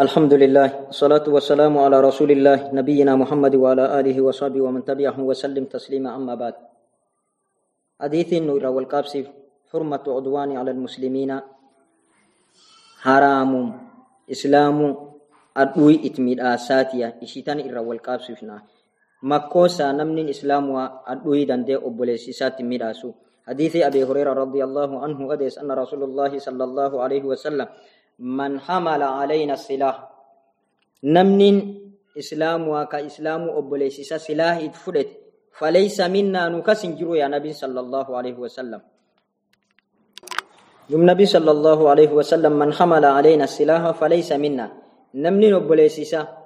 الحمد لله الصلاة والسلام على رسول الله نبينا محمد وعلى آله وصحبه ومن تبعهم وسلم تسليما أما بعد حديث النور والقابس حرمة عدوان على المسلمين حرام إسلام أدوي إتميد آساتيا إشيتان إرى والقابس فينا مكوسا نمن إسلام أدوي دندي أبوليسي سات ميراسو حديث أبي هريرة رضي الله عنه أديس أن رسول الله صلى الله عليه وسلم من حمل علينا السلاح. نمن إسلام وكا إسلام أبوليسيسا سلاح إتفرد فليس منا نكسن جرو يا نبي صلى الله عليه وسلم. يوم نبي صلى الله عليه وسلم من حمل علينا السلاح فليس منا. نمن أبوليسيسا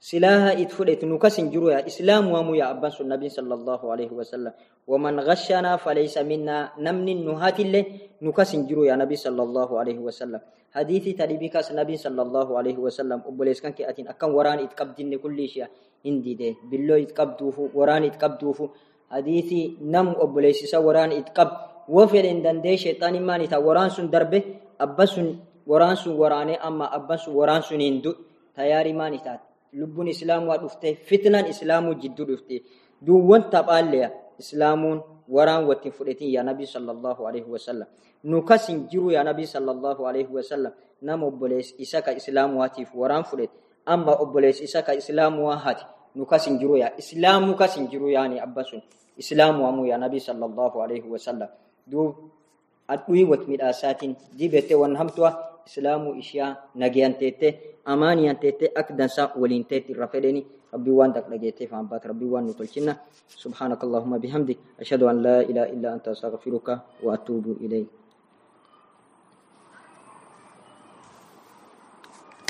سلاها إتفلت نكسن جرويا. إسلام ومو يا أبان النبي صلى الله عليه وسلم. ومن غشنا فليس منا. نمن نهات الله نكسن جرويا نبي صلى الله عليه وسلم. حديثي تريبك النبي صلى الله عليه وسلم. أبوليس كان كأتين أكن وران إتقبدين كل شيء هندي ده بالله إتقبدوه وران إتقبدوه حديثي نم أبوليس وران إتقب وفرين دندي شيطان ما نتا وران سن دربه. أبس وران سن ورانه أما أبس وران سن هندو. تياري ما نتات lubbuun islaamaa dhufte fitnaan islaamuu jidduu dhufte duwwan taphaallee islaamuun waraan wattiin fudhatin yaa nabii sallallahu alaihi wasallam nu kasin jiru yaa nabii sallallahu alaihi wasallam nama obbolees isa ka islaamuwaatiif waraan fudhate amma obbolees isa ka islaamuwaa hati nu kasin jiru yaa islaamuu kasin jiru yaani abba sun islaamuwaamu yaa nabii sallallahu alaihi wasallam duub adhuyi wat midhaasaatiin dibette wan hamtuwa islaamuu ishiyaa nagayanteette amaaniyan teette ak dansa waliin teetti irra fedheni rabbii waan dhaqdhageetteef hambaat rabbii waan nu tolchinna subhaanaka allahumma bihamdik ashhadu an laa ilaaha illaa anta astaghfiruka wa atuubu ilayk